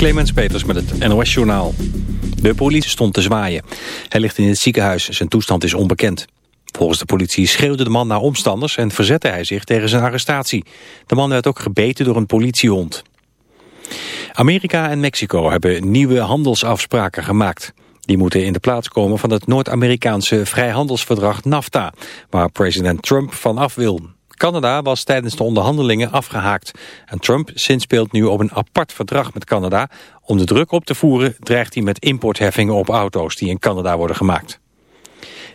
Clemens Peters met het NOS Journaal. De politie stond te zwaaien. Hij ligt in het ziekenhuis, zijn toestand is onbekend. Volgens de politie schreeuwde de man naar omstanders en verzette hij zich tegen zijn arrestatie. De man werd ook gebeten door een politiehond. Amerika en Mexico hebben nieuwe handelsafspraken gemaakt. Die moeten in de plaats komen van het Noord-Amerikaanse vrijhandelsverdrag NAFTA, waar president Trump van af wil. Canada was tijdens de onderhandelingen afgehaakt. En Trump zinspeelt nu op een apart verdrag met Canada. Om de druk op te voeren dreigt hij met importheffingen op auto's die in Canada worden gemaakt.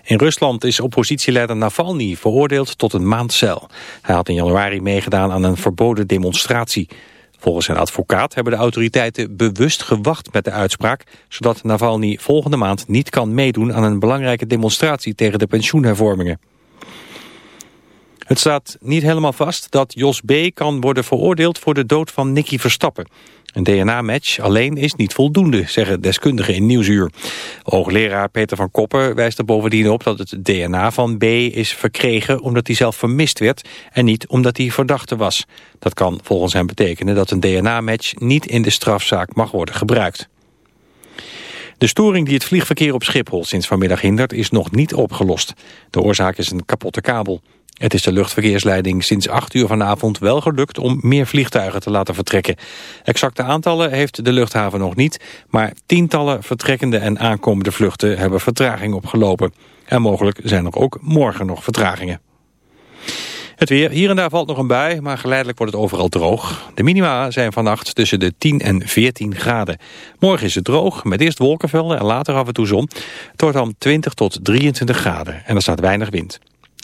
In Rusland is oppositieleider Navalny veroordeeld tot een maand cel. Hij had in januari meegedaan aan een verboden demonstratie. Volgens zijn advocaat hebben de autoriteiten bewust gewacht met de uitspraak... zodat Navalny volgende maand niet kan meedoen aan een belangrijke demonstratie tegen de pensioenhervormingen. Het staat niet helemaal vast dat Jos B. kan worden veroordeeld voor de dood van Nicky Verstappen. Een DNA-match alleen is niet voldoende, zeggen deskundigen in Nieuwsuur. Hoogleraar Peter van Koppen wijst er bovendien op dat het DNA van B. is verkregen omdat hij zelf vermist werd en niet omdat hij verdachte was. Dat kan volgens hem betekenen dat een DNA-match niet in de strafzaak mag worden gebruikt. De storing die het vliegverkeer op Schiphol sinds vanmiddag hindert is nog niet opgelost. De oorzaak is een kapotte kabel. Het is de luchtverkeersleiding sinds 8 uur vanavond wel gelukt om meer vliegtuigen te laten vertrekken. Exacte aantallen heeft de luchthaven nog niet, maar tientallen vertrekkende en aankomende vluchten hebben vertraging opgelopen. En mogelijk zijn er ook morgen nog vertragingen. Het weer, hier en daar valt nog een bui, maar geleidelijk wordt het overal droog. De minima zijn vannacht tussen de 10 en 14 graden. Morgen is het droog, met eerst wolkenvelden en later af en toe zon. Het wordt dan 20 tot 23 graden en er staat weinig wind.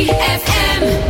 ZFM.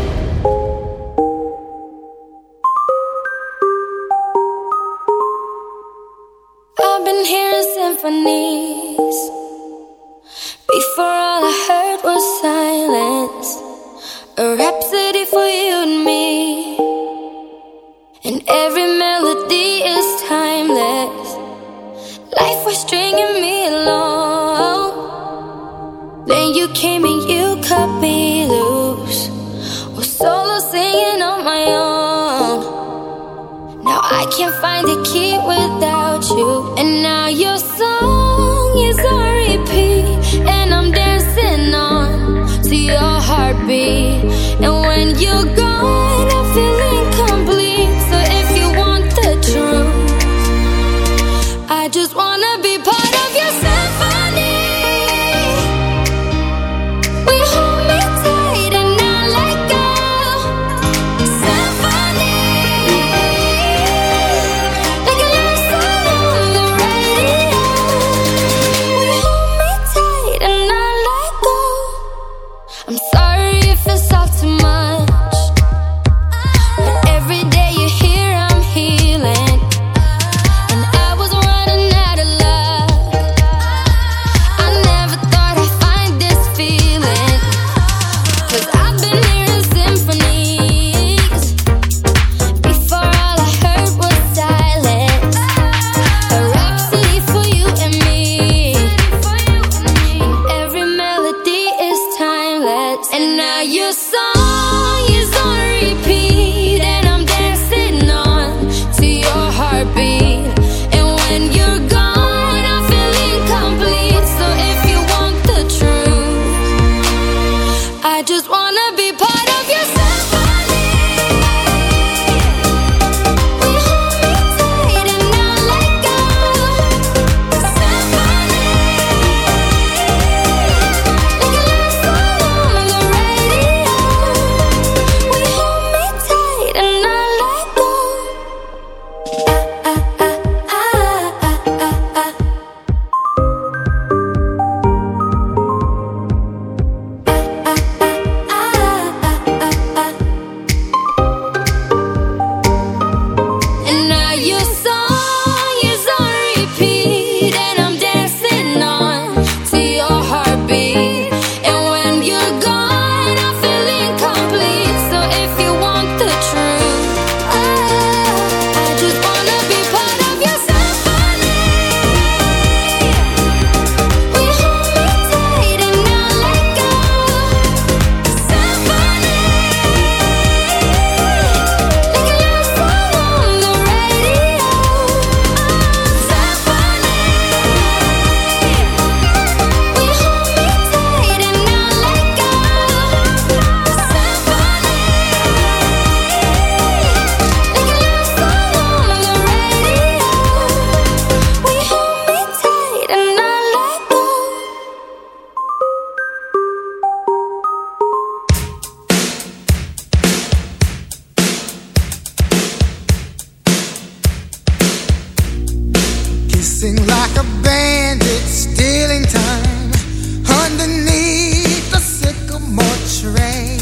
stray.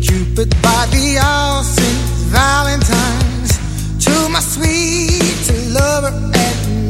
Cupid by the all St. Valentine's to my sweet lover at night.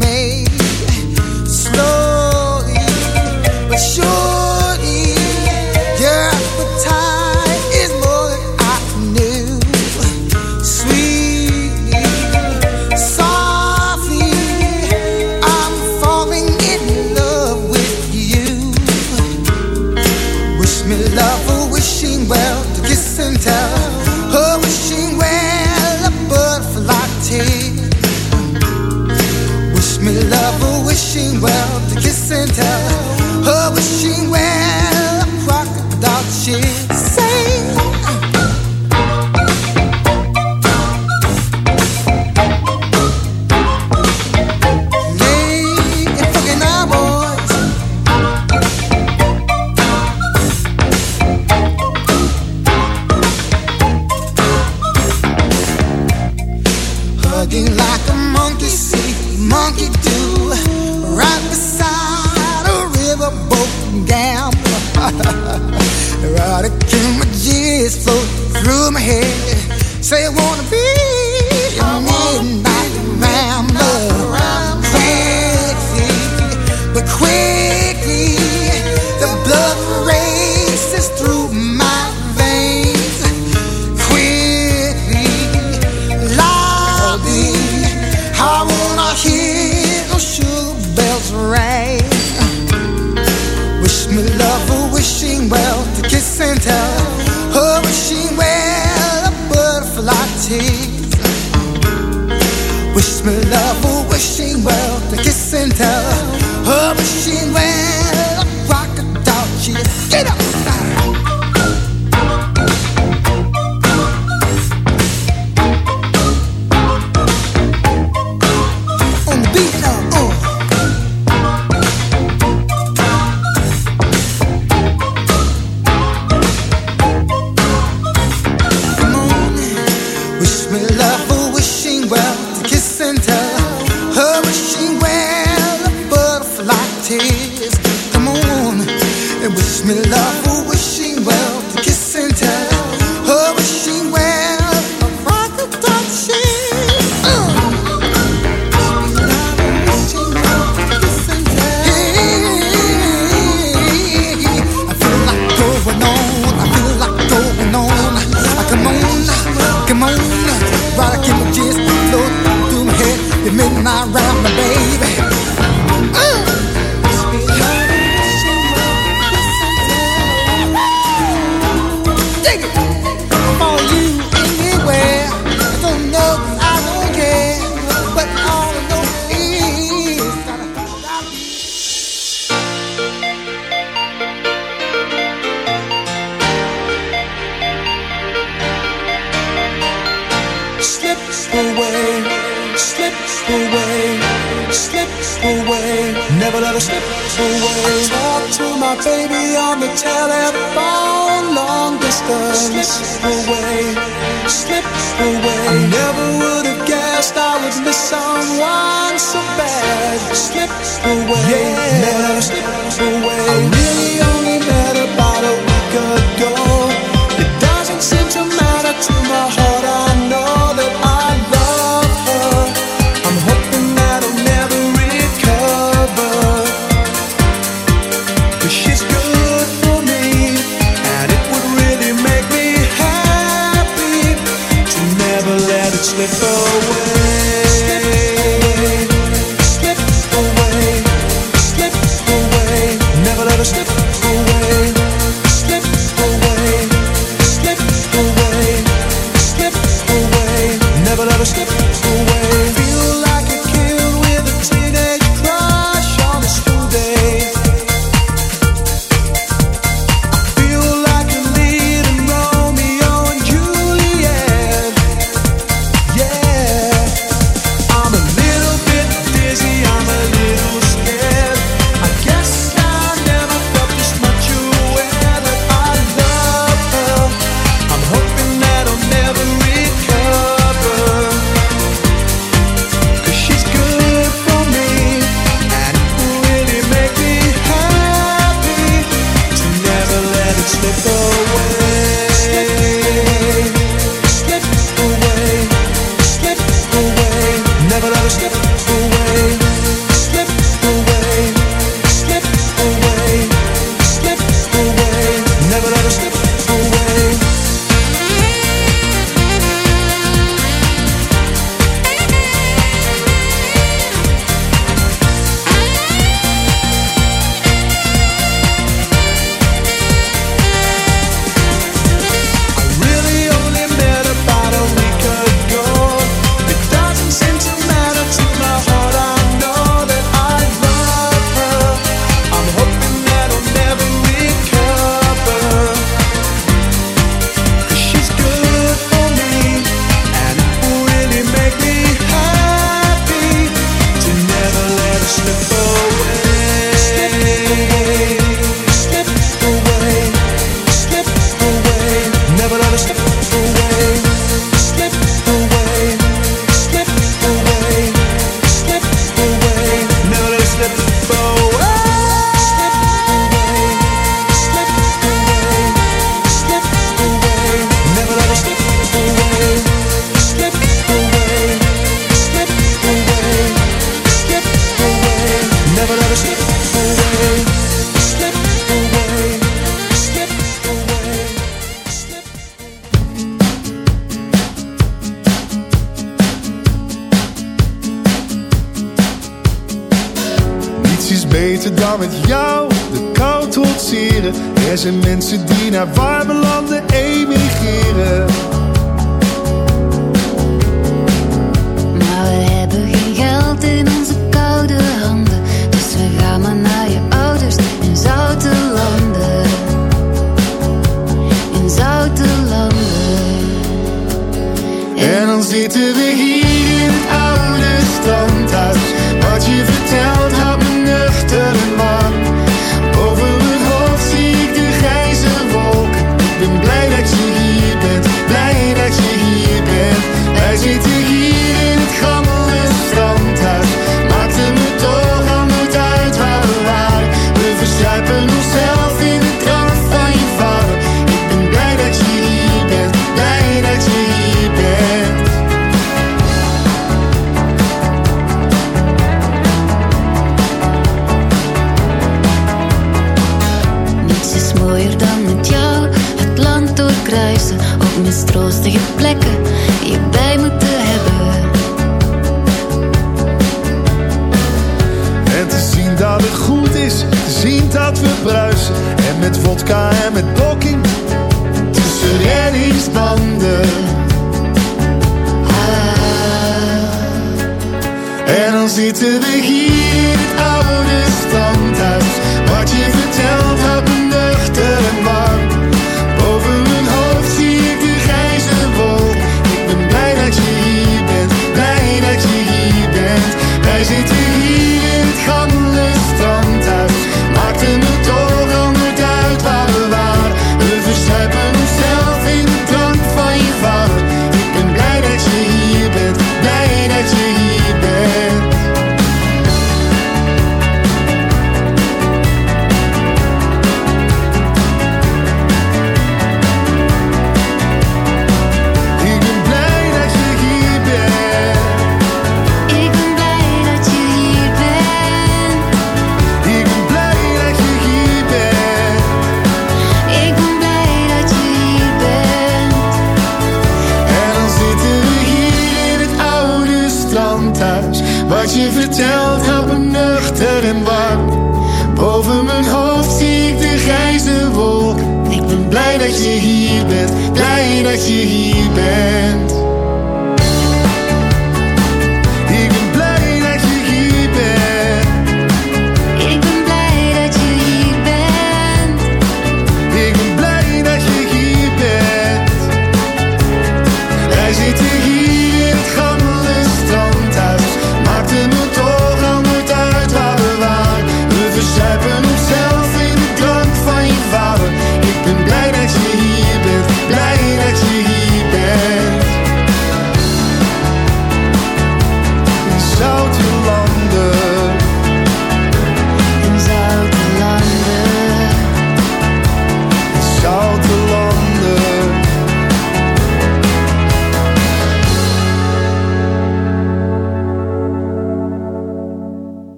Wish me love, oh, wishing well, to kiss and tell. Oh, wishing well, a doll, she get up.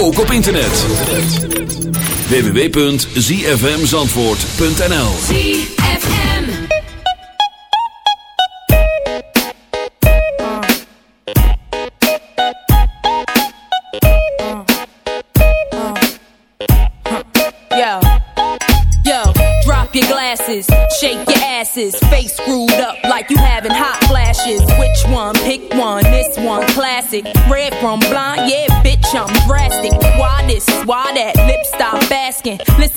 ook op internet. www.zfmzandvoort.nl ZFM Yo, yo, drop your glasses, shake your asses, face screwed up like you having hot flashes. Which one? Pick one, this one, classic. Red from blind, yeah why that lip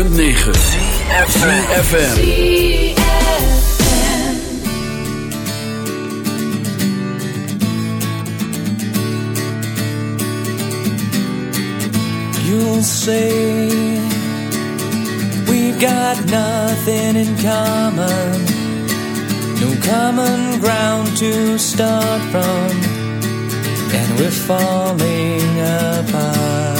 106.9 CFFM You'll say We've got nothing in common. No common ground to start from. And we're falling apart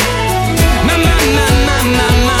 My, my, my, my, my,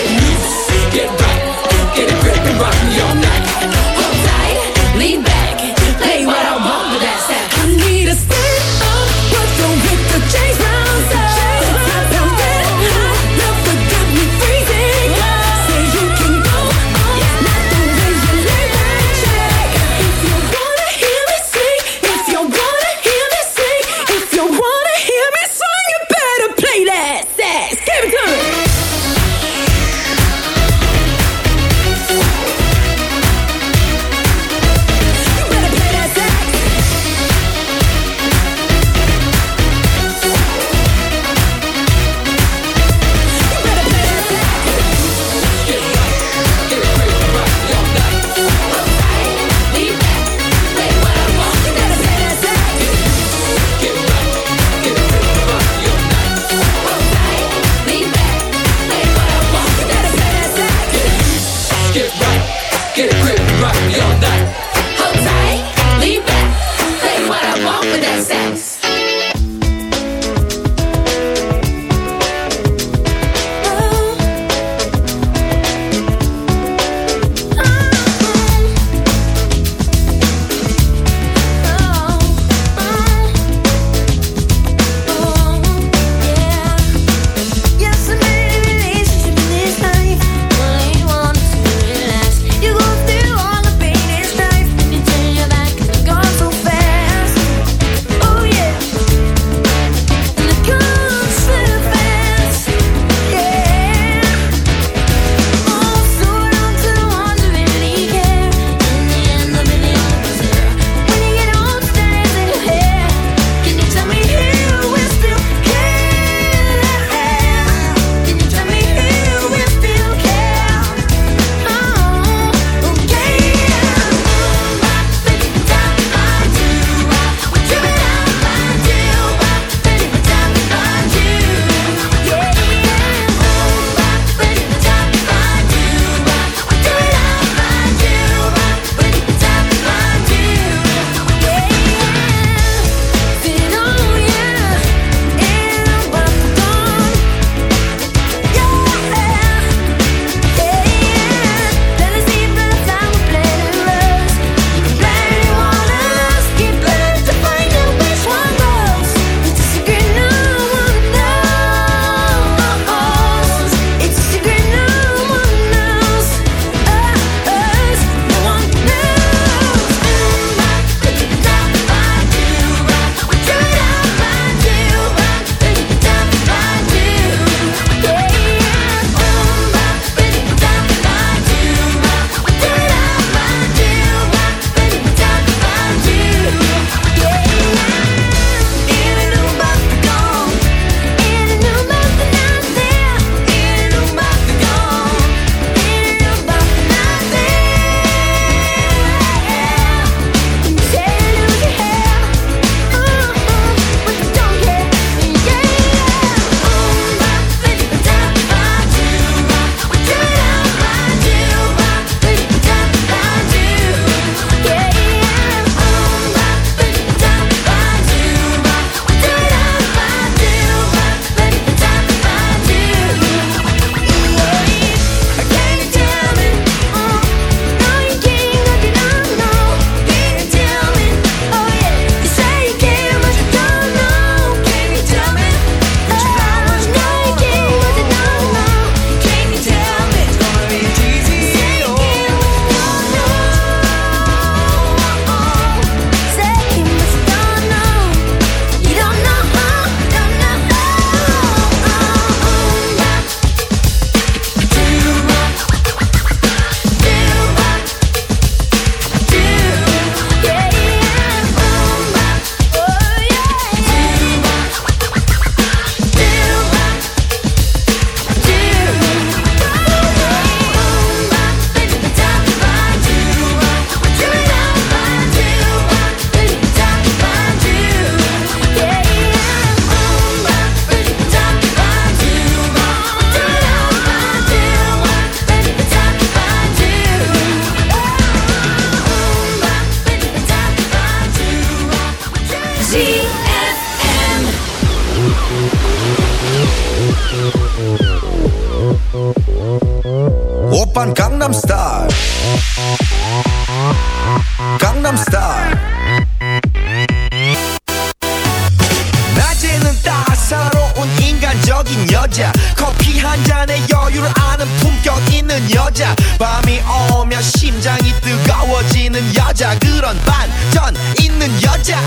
지는 여자 그런 반전 있는 여자.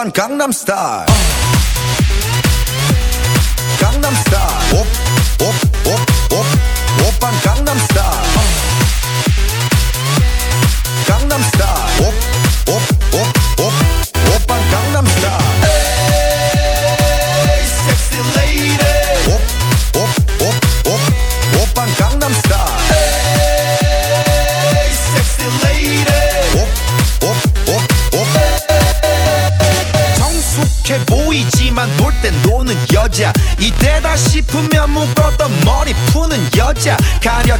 van Gangnam Style.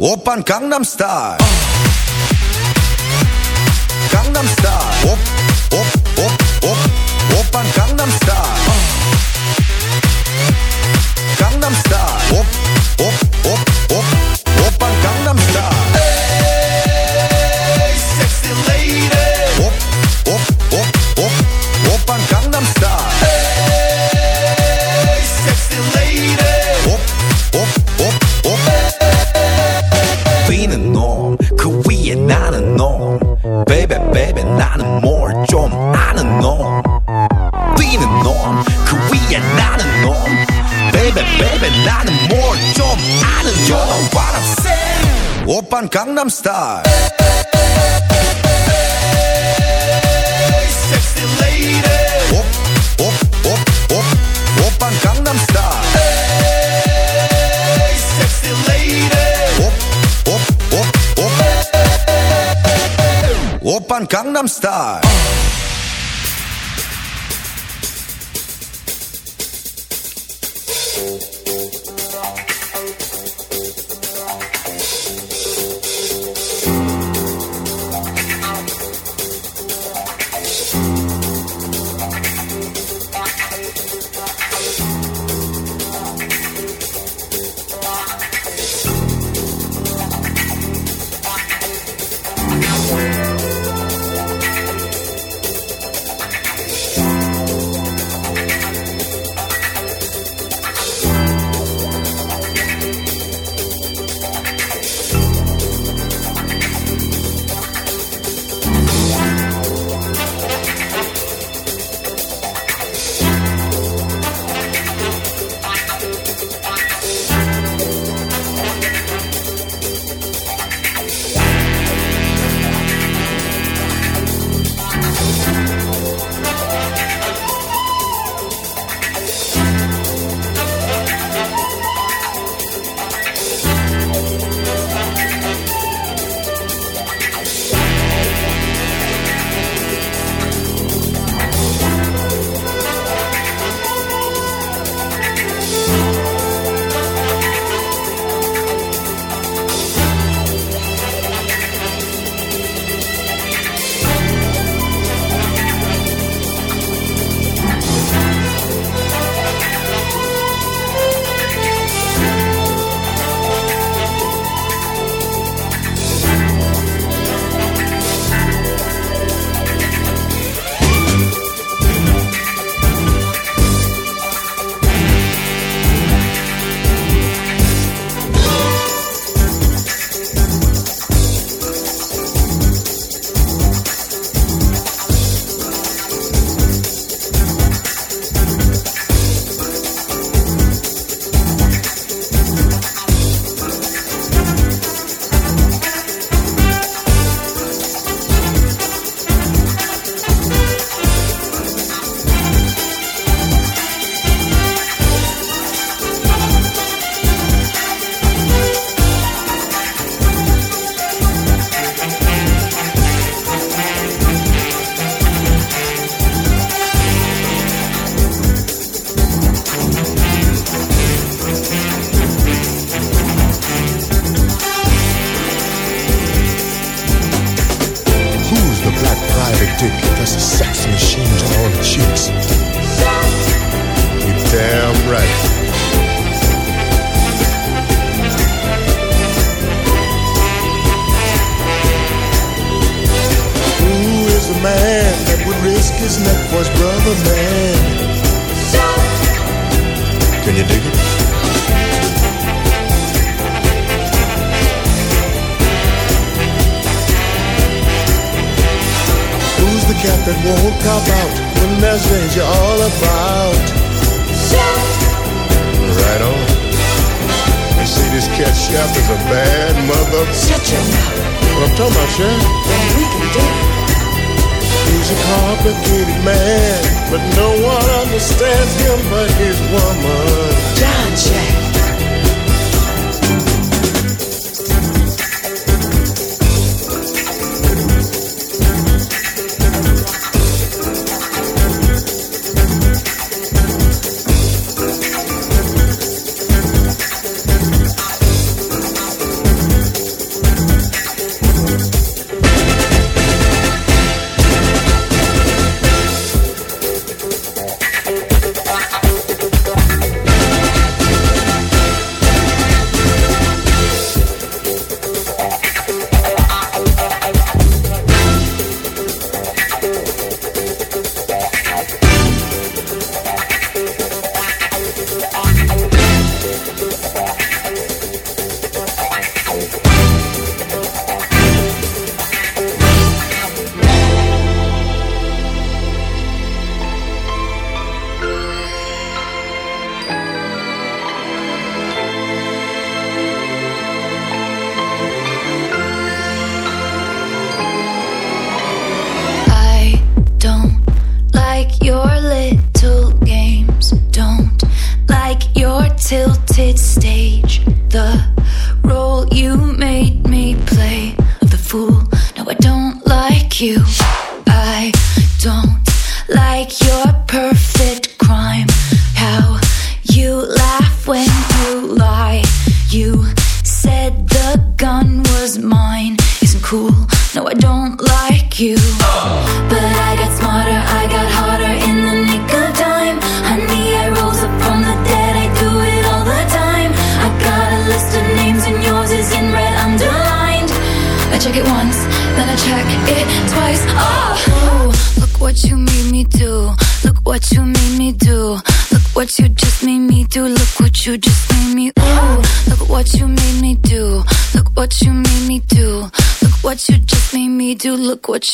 Oppan Gangnam Style. Gangnam Style. Op, op, op, op. Oppan Gangnam Style. Gangnam Style. Sexy lady. Op, op, op, op, op aan Gangnam Style. Sexy lady. Op, op, op, op. Op aan Gangnam Style.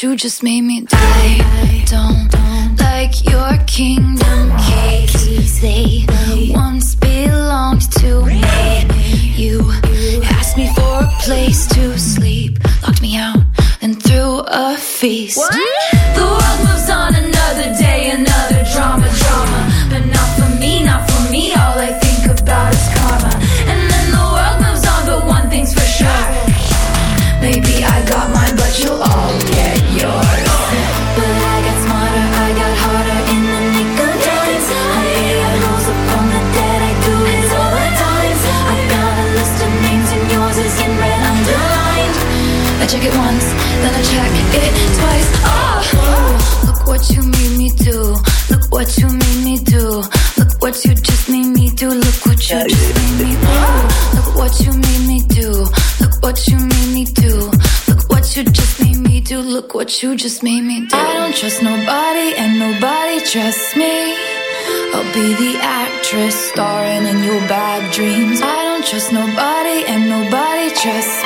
you just made me do Just